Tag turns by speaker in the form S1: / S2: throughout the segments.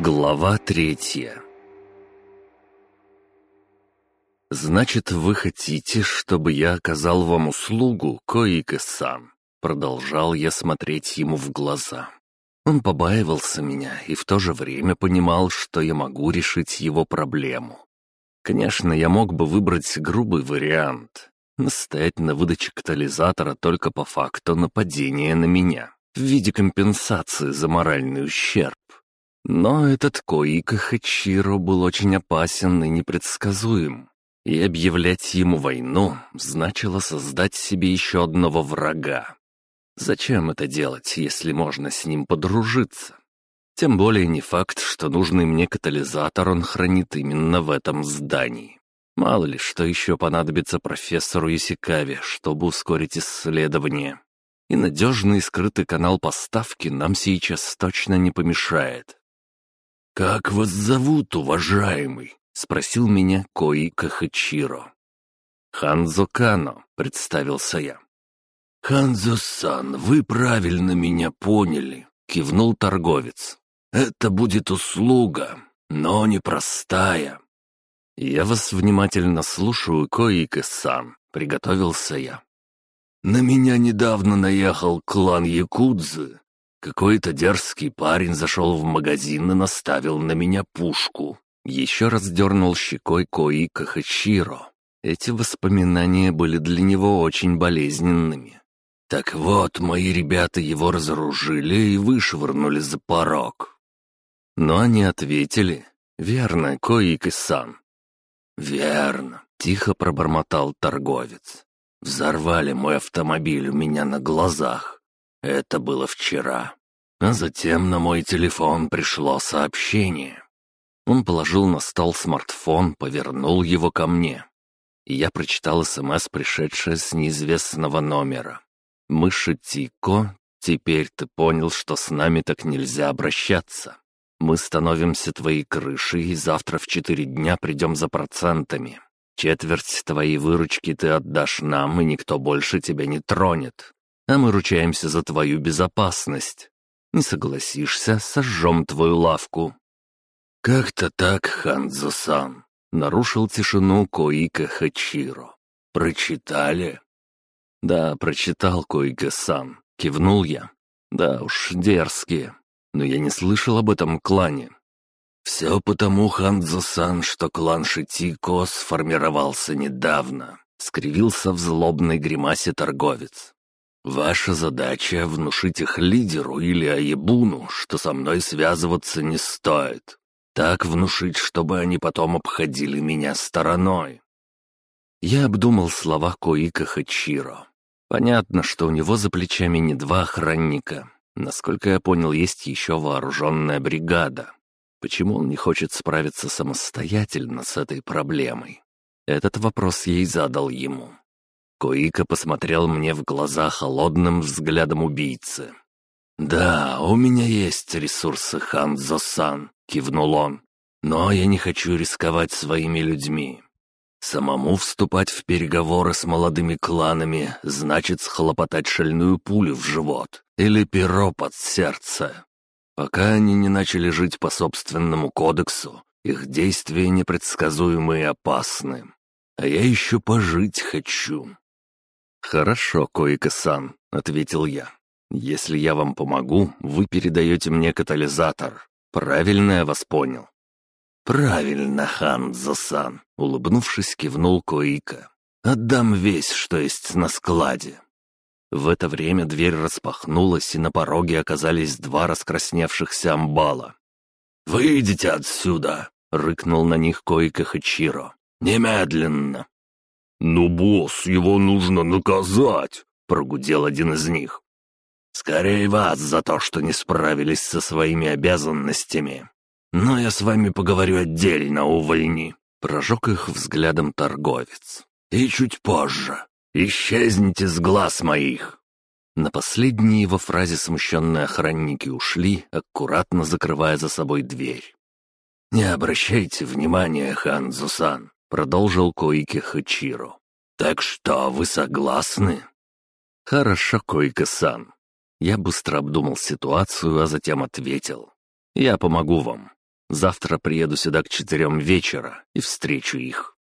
S1: Глава третья «Значит, вы хотите, чтобы я оказал вам услугу, Коика-сан?» Продолжал я смотреть ему в глаза. Он побаивался меня и в то же время понимал, что я могу решить его проблему. Конечно, я мог бы выбрать грубый вариант, настоять на выдаче катализатора только по факту нападения на меня в виде компенсации за моральный ущерб. Но этот Коика Хачиро был очень опасен и непредсказуем, и объявлять ему войну значило создать себе еще одного врага. Зачем это делать, если можно с ним подружиться? Тем более не факт, что нужный мне катализатор он хранит именно в этом здании. Мало ли, что еще понадобится профессору Исикаве, чтобы ускорить исследование. И надежный скрытый канал поставки нам сейчас точно не помешает. «Как вас зовут, уважаемый?» — спросил меня Кои Кахачиро. «Ханзо Кано», — представился я. «Ханзо-сан, вы правильно меня поняли», — кивнул торговец. «Это будет услуга, но непростая». «Я вас внимательно слушаю, Коика-сан», — приготовился я. «На меня недавно наехал клан Якудзы какой-то дерзкий парень зашел в магазин и наставил на меня пушку. Еще раз дернул щекой Кои Кахачиро. Эти воспоминания были для него очень болезненными. Так вот, мои ребята его разоружили и вышвырнули за порог. Но они ответили, «Верно, Коики-сан». «Верно», — тихо пробормотал торговец. «Взорвали мой автомобиль у меня на глазах. Это было вчера. А затем на мой телефон пришло сообщение. Он положил на стол смартфон, повернул его ко мне. И я прочитал СМС, пришедшее с неизвестного номера. «Мыши Тико, теперь ты понял, что с нами так нельзя обращаться. Мы становимся твоей крышей, и завтра в четыре дня придем за процентами. Четверть твоей выручки ты отдашь нам, и никто больше тебя не тронет а мы ручаемся за твою безопасность. Не согласишься, сожжем твою лавку». «Как-то так, Ханзо-сан», — нарушил тишину Коика Хачиро. «Прочитали?» «Да, прочитал Коика-сан», — кивнул я. «Да уж, дерзкие, но я не слышал об этом клане». «Все потому, Ханзо-сан, что клан Шитико сформировался недавно», — скривился в злобной гримасе торговец. Ваша задача — внушить их лидеру или Аебуну, что со мной связываться не стоит. Так внушить, чтобы они потом обходили меня стороной. Я обдумал слова Коика Хачиро. Понятно, что у него за плечами не два охранника. Насколько я понял, есть еще вооруженная бригада. Почему он не хочет справиться самостоятельно с этой проблемой? Этот вопрос я и задал ему. Коика посмотрел мне в глаза холодным взглядом убийцы. «Да, у меня есть ресурсы, Ханзо-сан», — кивнул он. «Но я не хочу рисковать своими людьми. Самому вступать в переговоры с молодыми кланами значит схлопотать шальную пулю в живот или перо под сердце. Пока они не начали жить по собственному кодексу, их действия непредсказуемы и опасны. А я еще пожить хочу. «Хорошо, Коика-сан», — ответил я. «Если я вам помогу, вы передаете мне катализатор. Правильно я вас понял?» «Правильно, Ханзо-сан», — улыбнувшись, кивнул Коика. «Отдам весь, что есть на складе». В это время дверь распахнулась, и на пороге оказались два раскрасневшихся амбала. «Выйдите отсюда!» — рыкнул на них Коика Хачиро. «Немедленно!» «Ну, босс, его нужно наказать!» — прогудел один из них. «Скорее вас за то, что не справились со своими обязанностями. Но я с вами поговорю отдельно, увольни!» — прожег их взглядом торговец. «И чуть позже. Исчезните с глаз моих!» На последней его фразе смущенные охранники ушли, аккуратно закрывая за собой дверь. «Не обращайте внимания, Ханзусан. Продолжил Коики Хачиро. «Так что, вы согласны?» «Хорошо, Койка-сан». Я быстро обдумал ситуацию, а затем ответил. «Я помогу вам. Завтра приеду сюда к четырем вечера и встречу их.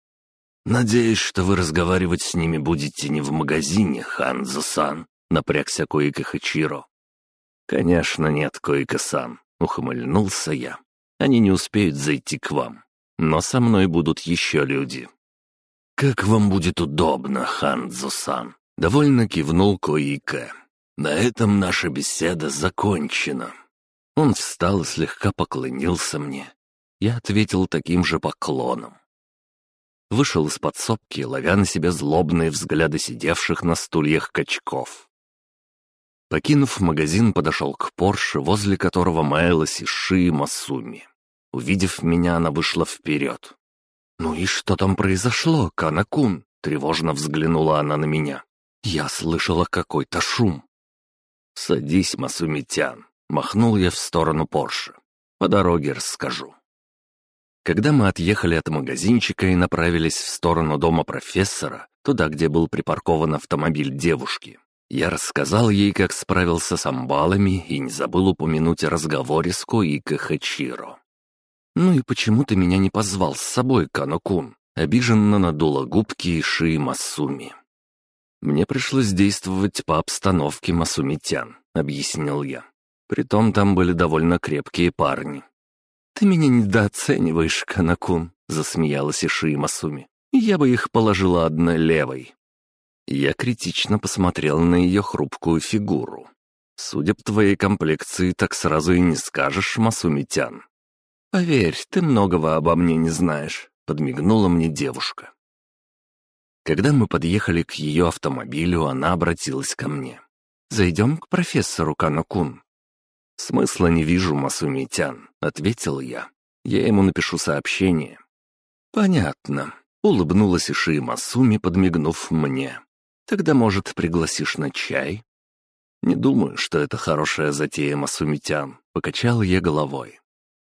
S1: Надеюсь, что вы разговаривать с ними будете не в магазине, Ханзо-сан, напрягся Коика Хачиро. Конечно, нет, Коика-сан, ухмыльнулся я. Они не успеют зайти к вам, но со мной будут еще люди. «Как вам будет удобно, Ханзо-сан?» — довольно кивнул Коика. «На этом наша беседа закончена». Он встал и слегка поклонился мне. Я ответил таким же поклоном. Вышел из подсобки, ловя на себя злобные взгляды сидевших на стульях качков. Покинув магазин, подошел к Порше, возле которого маялась Иши Масуми. Увидев меня, она вышла вперед. «Ну и что там произошло, Канакун?» — тревожно взглянула она на меня. «Я слышала какой-то шум». «Садись, Масумитян», — махнул я в сторону Порше. «По дороге расскажу». Когда мы отъехали от магазинчика и направились в сторону дома профессора, туда, где был припаркован автомобиль девушки, я рассказал ей, как справился с амбалами и не забыл упомянуть о разговоре с Коико Хачиро. «Ну и почему ты меня не позвал с собой, Канокун?» Обиженно надула губки и шеи Масуми. «Мне пришлось действовать по обстановке Масумитян», — объяснил я. Притом там были довольно крепкие парни. «Ты меня недооцениваешь, Канакун», — засмеялась Иши Масуми. «Я бы их положила одной левой». Я критично посмотрел на ее хрупкую фигуру. «Судя по твоей комплекции, так сразу и не скажешь, Масумитян. «Поверь, ты многого обо мне не знаешь», — подмигнула мне девушка. Когда мы подъехали к ее автомобилю, она обратилась ко мне. «Зайдем к профессору Канокун». «Смысла не вижу, Масумитян», — ответил я. «Я ему напишу сообщение». «Понятно», — улыбнулась Иши Масуми, подмигнув мне. «Тогда, может, пригласишь на чай?» «Не думаю, что это хорошая затея, Масумитян», — покачал я головой.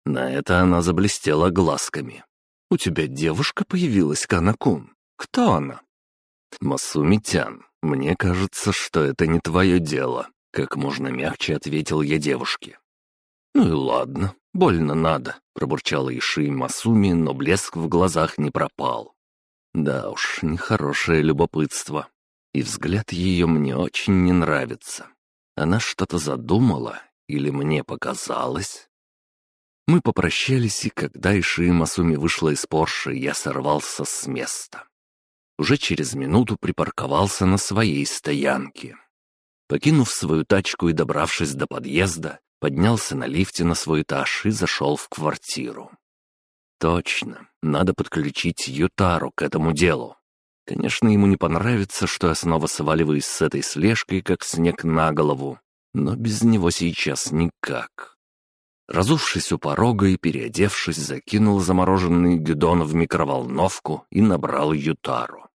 S1: На это она заблестела глазками. «У тебя девушка появилась, Канакун. Кто она?» «Масумитян, мне кажется, что это не твое дело», — как можно мягче ответил я девушке. «Ну и ладно, больно надо», — пробурчала Иши Масуми, но блеск в глазах не пропал. Да уж, нехорошее любопытство. И взгляд ее мне очень не нравится. Она что-то задумала или мне показалось? Мы попрощались, и когда Иши Масуми вышла из Порше, я сорвался с места. Уже через минуту припарковался на своей стоянке. Покинув свою тачку и добравшись до подъезда, поднялся на лифте на свой этаж и зашел в квартиру. Точно, надо подключить Ютару к этому делу. Конечно, ему не понравится, что я снова сваливаюсь с этой слежкой, как снег на голову, но без него сейчас никак. Разувшись у порога и переодевшись, закинул замороженный гидон в микроволновку и набрал Ютару.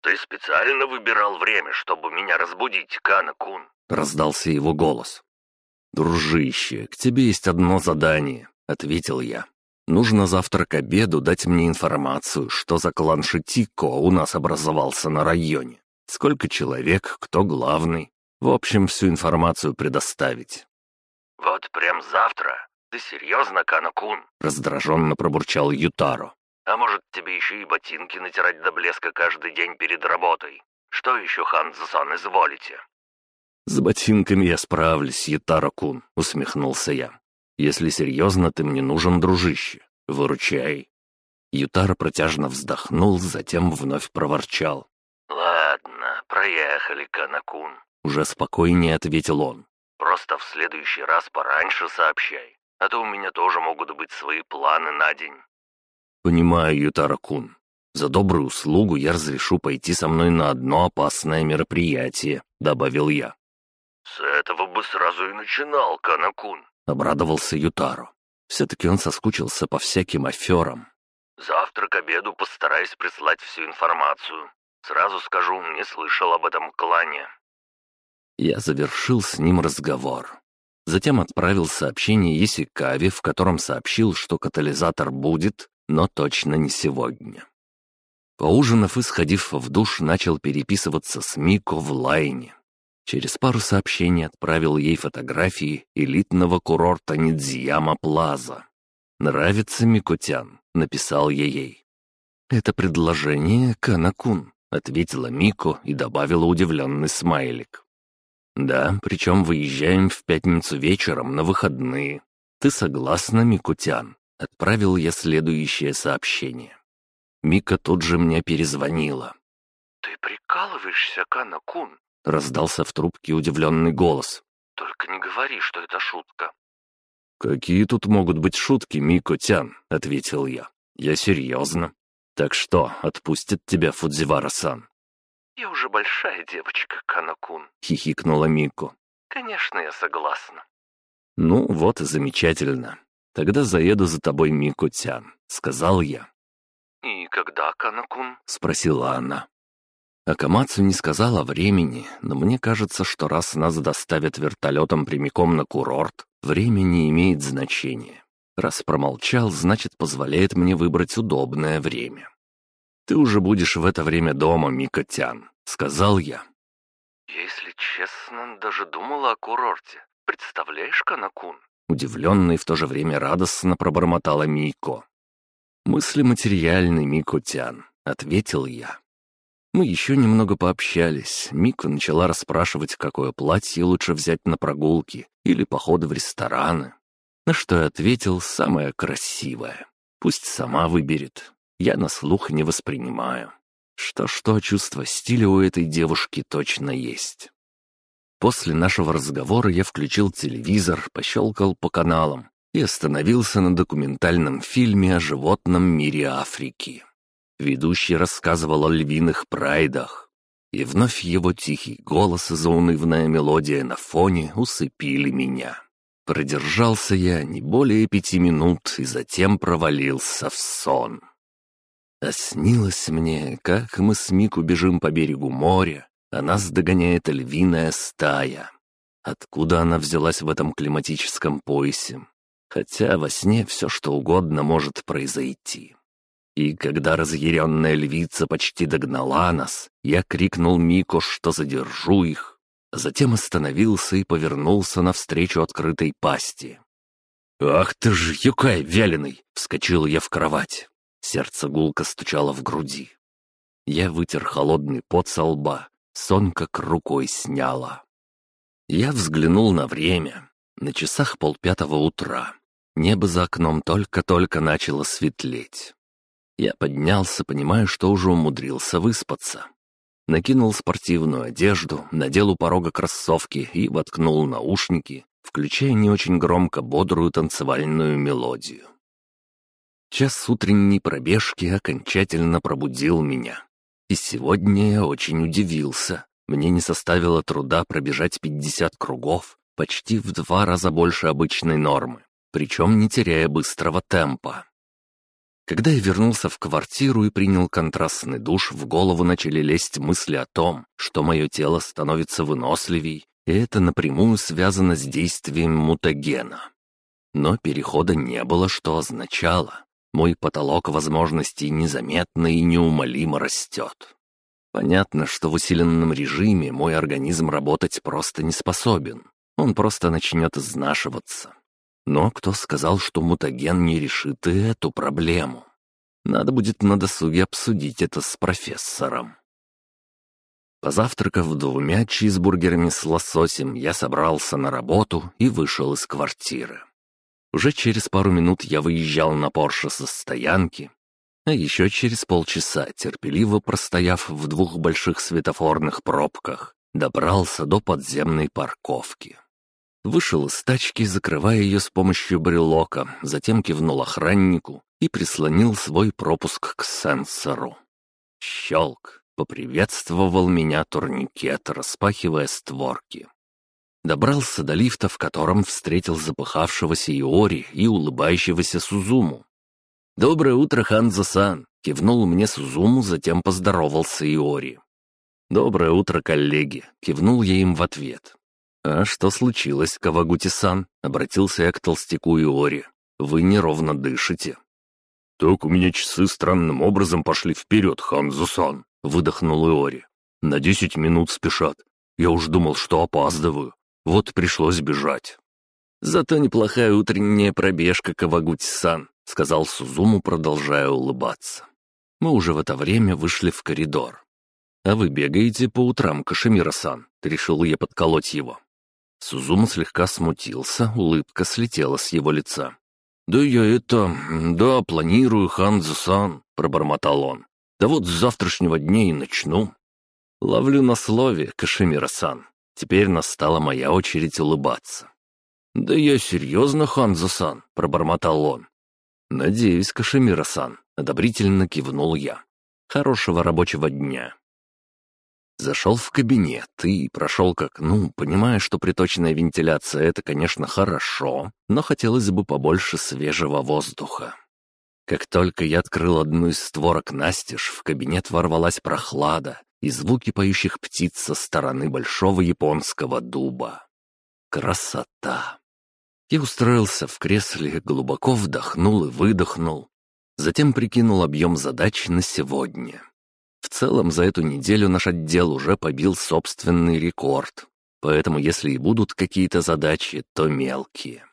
S2: «Ты специально выбирал время, чтобы меня разбудить, Кана-кун?»
S1: — раздался его голос. «Дружище, к тебе есть одно задание», — ответил я. «Нужно завтра к обеду дать мне информацию, что за клан Шитико у нас образовался на районе. Сколько человек, кто главный. В общем, всю информацию предоставить.
S2: «Вот прям завтра? Ты серьезно, Канакун?»
S1: — раздраженно пробурчал Ютаро.
S2: «А может, тебе еще и ботинки натирать до блеска каждый день перед работой? Что еще, Ханзасан, изволите?»
S1: «С ботинками я справлюсь, Ютаро-кун», — усмехнулся я. «Если серьезно, ты мне нужен, дружище. Выручай». Ютаро протяжно вздохнул, затем вновь проворчал.
S2: «Ладно, проехали, Канакун», —
S1: уже спокойнее ответил он.
S2: Просто в следующий раз пораньше сообщай, а то у меня тоже могут быть свои планы на день».
S1: «Понимаю, Ютара-кун. За добрую услугу я разрешу пойти со мной на одно опасное мероприятие», — добавил я.
S2: «С этого бы сразу и начинал, Канакун», —
S1: обрадовался Ютаро. Все-таки он соскучился по всяким аферам.
S2: «Завтра к обеду постараюсь прислать всю информацию. Сразу скажу, не слышал об этом клане».
S1: Я завершил с ним разговор. Затем отправил сообщение Есикаве, в котором сообщил, что катализатор будет, но точно не сегодня. Поужинав и сходив в душ, начал переписываться с Мико в лайне. Через пару сообщений отправил ей фотографии элитного курорта Нидзияма Плаза. «Нравится Микутян», — написал я ей. «Это предложение Канакун», — ответила Мико и добавила удивленный смайлик. «Да, причем выезжаем в пятницу вечером на выходные. Ты согласна, Микутян?» — отправил я следующее сообщение. Мика тут же мне перезвонила.
S2: «Ты прикалываешься, Канакун?»
S1: — раздался в трубке удивленный голос.
S2: «Только не говори, что это шутка».
S1: «Какие тут могут быть шутки, Мико-тян?» — ответил я. «Я серьезно. Так что, отпустит тебя Фудзивара-сан?»
S2: «Я уже большая девочка, Канакун», —
S1: хихикнула Мико.
S2: «Конечно, я согласна».
S1: «Ну, вот и замечательно. Тогда заеду за тобой, Мико-тян», — сказал я.
S2: «И когда, Канакун?»
S1: — спросила она. Акамацу не сказала времени, но мне кажется, что раз нас доставят вертолетом прямиком на курорт, время не имеет значения. Раз промолчал, значит, позволяет мне выбрать удобное время. «Ты уже будешь в это время дома, Микотян», — сказал я.
S2: «Если честно, даже думала о курорте. Представляешь, Канакун?»
S1: Удивленно и в то же время радостно пробормотала Мико. «Мысли материальны, Микотян», — ответил я. Мы еще немного пообщались. Мика начала расспрашивать, какое платье лучше взять на прогулки или походы в рестораны. На что я ответил «самое красивое». Пусть сама выберет. Я на слух не воспринимаю. Что-что, чувство стиля у этой девушки точно есть. После нашего разговора я включил телевизор, пощелкал по каналам и остановился на документальном фильме о животном мире Африки. Ведущий рассказывал о львиных прайдах. И вновь его тихий голос и заунывная мелодия на фоне усыпили меня. Продержался я не более пяти минут и затем провалился в сон. А снилось мне, как мы с Мику бежим по берегу моря, а нас догоняет львиная стая. Откуда она взялась в этом климатическом поясе? Хотя во сне все что угодно может произойти. И когда разъяренная львица почти догнала нас, я крикнул Мико, что задержу их, затем остановился и повернулся навстречу открытой пасти. «Ах ты ж, юкай вяленый!» — вскочил я в кровать. Сердце гулко стучало в груди. Я вытер холодный пот со лба, сон как рукой сняла. Я взглянул на время. На часах полпятого утра. Небо за окном только-только начало светлеть. Я поднялся, понимая, что уже умудрился выспаться. Накинул спортивную одежду, надел у порога кроссовки и воткнул наушники, включая не очень громко бодрую танцевальную мелодию. Час утренней пробежки окончательно пробудил меня. И сегодня я очень удивился. Мне не составило труда пробежать 50 кругов, почти в два раза больше обычной нормы, причем не теряя быстрого темпа. Когда я вернулся в квартиру и принял контрастный душ, в голову начали лезть мысли о том, что мое тело становится выносливей, и это напрямую связано с действием мутагена. Но перехода не было, что означало. Мой потолок возможностей незаметно и неумолимо растет. Понятно, что в усиленном режиме мой организм работать просто не способен. Он просто начнет изнашиваться. Но кто сказал, что мутаген не решит и эту проблему? Надо будет на досуге обсудить это с профессором. Позавтракав двумя чизбургерами с лососем, я собрался на работу и вышел из квартиры. Уже через пару минут я выезжал на Порше со стоянки, а еще через полчаса, терпеливо простояв в двух больших светофорных пробках, добрался до подземной парковки. Вышел из тачки, закрывая ее с помощью брелока, затем кивнул охраннику и прислонил свой пропуск к сенсору. Щелк поприветствовал меня турникет, распахивая створки. Добрался до лифта, в котором встретил запыхавшегося Иори и улыбающегося Сузуму. «Доброе утро, Ханзо-сан!» — кивнул мне Сузуму, затем поздоровался Иори. «Доброе утро, коллеги!» — кивнул я им в ответ. «А что случилось, Кавагути-сан?» — обратился я к толстяку Иори. «Вы неровно дышите».
S3: «Так у меня часы странным образом пошли вперед, Ханзу-сан», — выдохнул Иори. «На десять минут спешат. Я уж думал, что опаздываю. Вот пришлось бежать».
S1: «Зато неплохая утренняя пробежка, Кавагути-сан», — сказал Сузуму, продолжая улыбаться. Мы уже в это время вышли в коридор. «А вы бегаете по утрам, Кашемира-сан?» — решил я подколоть его. Сузума слегка смутился, улыбка слетела с его лица. «Да я это... да, планирую, Ханзу-сан», — пробормотал он. «Да вот с завтрашнего дня и начну». Ловлю на слове, Кашемира-сан. Теперь настала моя очередь улыбаться. «Да я серьезно, Ханзо-сан», — пробормотал он. «Надеюсь, Кашемира-сан», — одобрительно кивнул я. «Хорошего рабочего дня». Зашел в кабинет и прошел к окну, понимая, что приточная вентиляция — это, конечно, хорошо, но хотелось бы побольше свежего воздуха. Как только я открыл одну из створок настежь, в кабинет ворвалась прохлада и звуки поющих птиц со стороны большого японского дуба. Красота! Я устроился в кресле, глубоко вдохнул и выдохнул. Затем прикинул объем задач на сегодня. В целом, за эту неделю наш отдел уже побил собственный рекорд. Поэтому, если и будут какие-то задачи, то мелкие.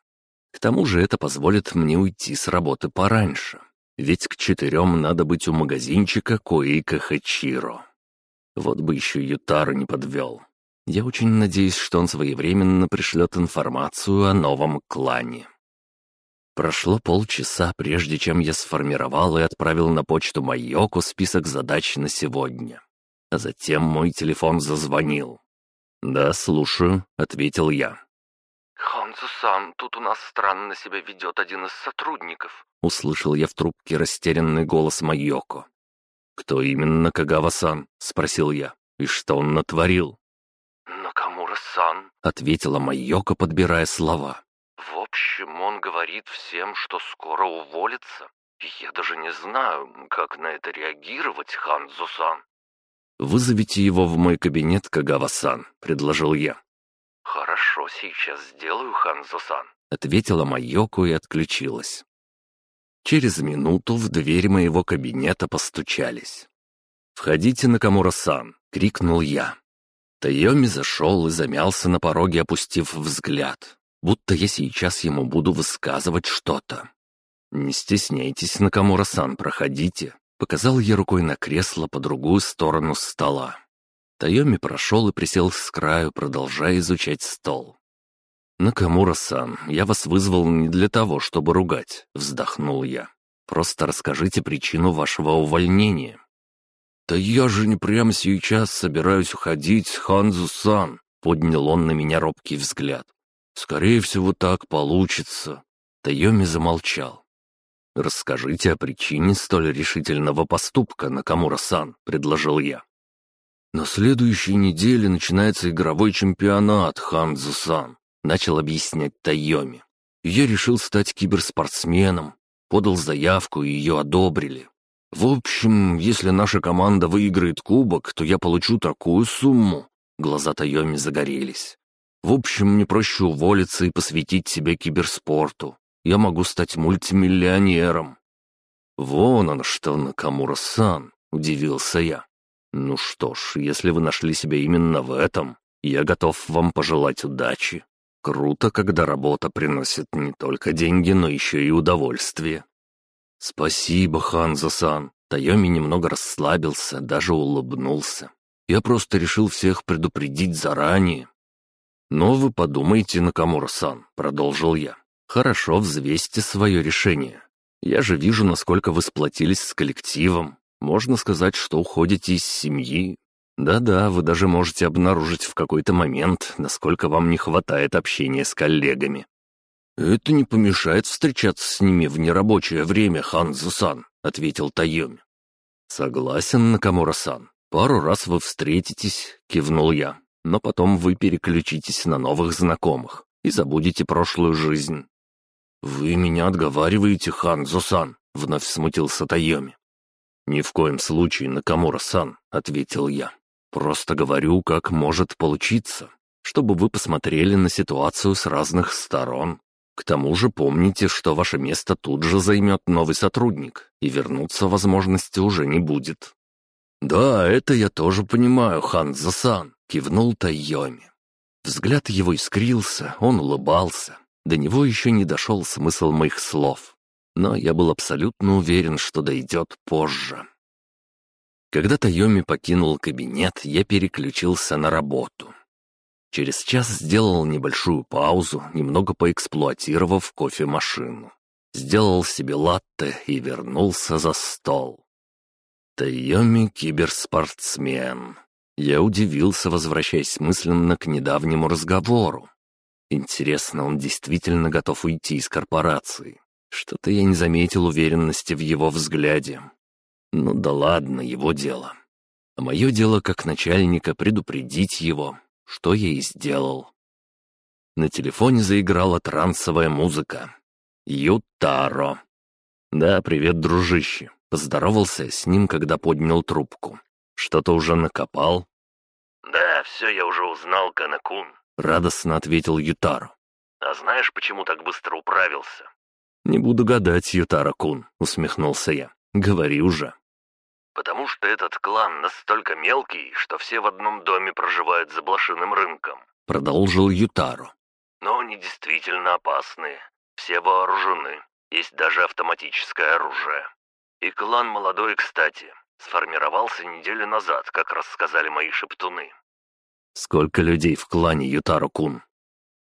S1: К тому же это позволит мне уйти с работы пораньше. Ведь к четырем надо быть у магазинчика Коика Хачиро. Вот бы еще Ютару не подвел. Я очень надеюсь, что он своевременно пришлет информацию о новом клане. Прошло полчаса, прежде чем я сформировал и отправил на почту Майоку список задач на сегодня. А затем мой телефон зазвонил. «Да, слушаю», — ответил я.
S2: «Ханзу-сан, тут у нас странно себя ведет один из сотрудников», —
S1: услышал я в трубке растерянный голос Майоко. «Кто именно Кагава-сан?» — спросил я. «И что он натворил?»
S2: «Накамура-сан», —
S1: ответила Майоко, подбирая слова.
S2: В общем, он говорит всем, что скоро уволится. Я даже не знаю, как на это реагировать, Ханзу-сан.
S1: «Вызовите его в мой кабинет, Кагава-сан», — предложил я.
S2: «Хорошо, сейчас сделаю, Ханзу-сан», —
S1: ответила Майоко и отключилась. Через минуту в дверь моего кабинета постучались. «Входите, Накамура-сан!» — крикнул я. Тайоми зашел и замялся на пороге, опустив взгляд будто я сейчас ему буду высказывать что-то. «Не стесняйтесь, Накамура-сан, проходите», — показал я рукой на кресло по другую сторону стола. Тайоми прошел и присел с краю, продолжая изучать стол. «Накамура-сан, я вас вызвал не для того, чтобы ругать», — вздохнул я. «Просто расскажите причину вашего увольнения». «Да я же не прямо сейчас собираюсь уходить, Ханзу-сан», — поднял он на меня робкий взгляд. «Скорее всего, так получится». Тайоми замолчал. «Расскажите о причине столь решительного поступка, Накамура-сан», — предложил я. «На следующей неделе начинается игровой чемпионат, Ханзу-сан», — начал объяснять Тайоми. «Я решил стать киберспортсменом, подал заявку, и ее одобрили. В общем, если наша команда выиграет кубок, то я получу такую сумму». Глаза Тайоми загорелись. В общем, мне проще уволиться и посвятить себя киберспорту. Я могу стать мультимиллионером». «Вон он что, Накамура-сан», — удивился я. «Ну что ж, если вы нашли себя именно в этом, я готов вам пожелать удачи. Круто, когда работа приносит не только деньги, но еще и удовольствие». «Спасибо, Ханзо-сан». Тайоми немного расслабился, даже улыбнулся. «Я просто решил всех предупредить заранее. «Но вы подумайте, Накамура-сан», — продолжил я. «Хорошо, взвесьте свое решение. Я же вижу, насколько вы сплотились с коллективом. Можно сказать, что уходите из семьи. Да-да, вы даже можете обнаружить в какой-то момент, насколько вам не хватает общения с коллегами. «Это не помешает встречаться с ними в нерабочее время, Ханзу-сан», — ответил Тайоми. «Согласен, Накамура-сан. Пару раз вы встретитесь», — кивнул я но потом вы переключитесь на новых знакомых и забудете прошлую жизнь». «Вы меня отговариваете, Ханзо-сан», — вновь смутился Тайоми. «Ни в коем случае, Накамура-сан», — ответил я. «Просто говорю, как может получиться, чтобы вы посмотрели на ситуацию с разных сторон. К тому же помните, что ваше место тут же займет новый сотрудник, и вернуться возможности уже не будет». «Да, это я тоже понимаю, Ханзо-сан», Кивнул Тайоми. Взгляд его искрился, он улыбался. До него еще не дошел смысл моих слов. но я был абсолютно уверен, что дойдет позже. Когда Тайоми покинул кабинет, я переключился на работу. Через час сделал небольшую паузу, немного поэксплуатировав кофемашину. Сделал себе латте и вернулся за стол. Тайоми — киберспортсмен. Я удивился, возвращаясь мысленно к недавнему разговору. Интересно, он действительно готов уйти из корпорации? Что-то я не заметил уверенности в его взгляде. Ну да ладно, его дело. А мое дело как начальника предупредить его, что я и сделал. На телефоне заиграла трансовая музыка. Ютаро. «Да, привет, дружище». Поздоровался с ним, когда поднял трубку. «Что-то уже накопал?»
S2: «Да, все я уже узнал, Канакун», —
S1: радостно ответил Ютаро.
S2: «А знаешь, почему так быстро управился?»
S1: «Не буду гадать, Ютаро-кун», — усмехнулся я. «Говори уже».
S2: «Потому что этот клан настолько мелкий, что все в одном доме проживают за блошиным рынком», —
S1: продолжил Ютаро.
S2: «Но они действительно опасные. Все вооружены. Есть даже автоматическое оружие. И клан молодой, кстати, сформировался неделю назад, как рассказали мои шептуны».
S1: «Сколько людей в клане Ютаро-кун?»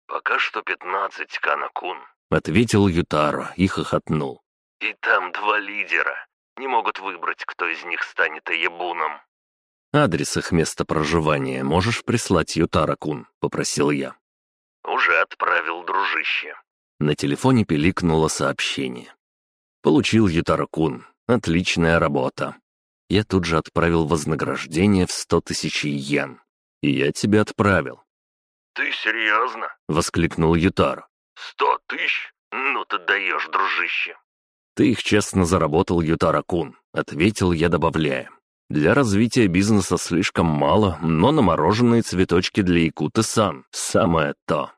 S2: «Пока что пятнадцать, Кана-кун», —
S1: ответил Ютаро и хохотнул.
S2: «И там два лидера. Не могут выбрать, кто из них станет Аебуном».
S1: «Адрес их места проживания можешь прислать Ютаро-кун?» — попросил я.
S2: «Уже отправил, дружище».
S1: На телефоне пиликнуло сообщение. «Получил Ютаро-кун. Отличная работа. Я тут же отправил вознаграждение в сто тысяч йен. И я тебя отправил».
S2: «Ты серьезно?»
S1: — воскликнул Ютаро.
S2: «Сто тысяч? Ну ты даешь, дружище!»
S1: «Ты их честно заработал, Ютара-кун», — ответил я, добавляя. «Для развития бизнеса слишком мало, но намороженные цветочки для Якуты-сан — самое то».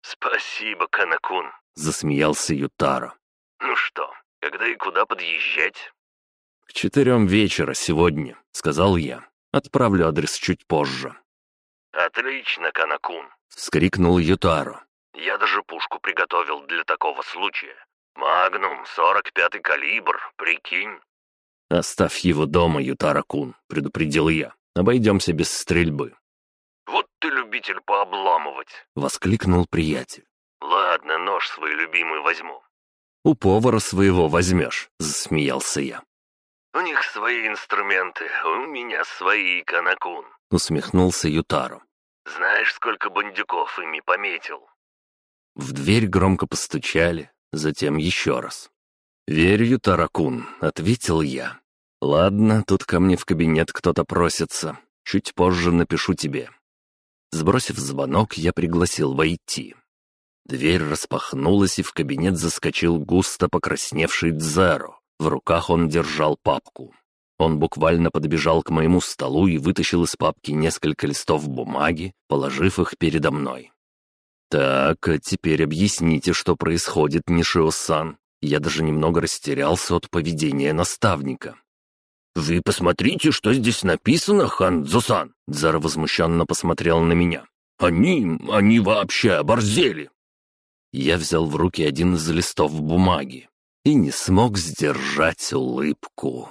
S2: «Спасибо, Канакун», —
S1: засмеялся Ютара.
S2: «Ну что, когда и куда подъезжать?»
S1: «К четырем вечера сегодня», — сказал я. «Отправлю адрес чуть позже».
S2: «Отлично, Канакун», —
S1: вскрикнул Ютаро.
S2: Я даже пушку приготовил для такого случая. Магнум, 45-й калибр, прикинь.
S1: «Оставь его дома, Ютара-кун», — предупредил я. «Обойдемся без стрельбы».
S2: «Вот ты любитель пообламывать», —
S1: воскликнул приятель.
S2: «Ладно, нож свой любимый возьму».
S1: «У повара своего возьмешь», — засмеялся я.
S2: «У них свои инструменты, у меня свои, Канакун», —
S1: усмехнулся Ютару.
S2: «Знаешь, сколько бандюков ими пометил?»
S1: В дверь громко постучали, затем еще раз. «Верю, Таракун», — ответил я. «Ладно, тут ко мне в кабинет кто-то просится. Чуть позже напишу тебе». Сбросив звонок, я пригласил войти. Дверь распахнулась, и в кабинет заскочил густо покрасневший Дзеро. В руках он держал папку. Он буквально подбежал к моему столу и вытащил из папки несколько листов бумаги, положив их передо мной. «Так, а теперь объясните, что происходит, Нишио-сан. Я даже немного растерялся от поведения наставника».
S3: «Вы посмотрите, что здесь написано, Хан-Дзусан!»
S1: Зара возмущенно посмотрел на меня.
S3: «Они... они вообще оборзели!»
S1: Я взял в руки один из листов бумаги и не смог сдержать улыбку.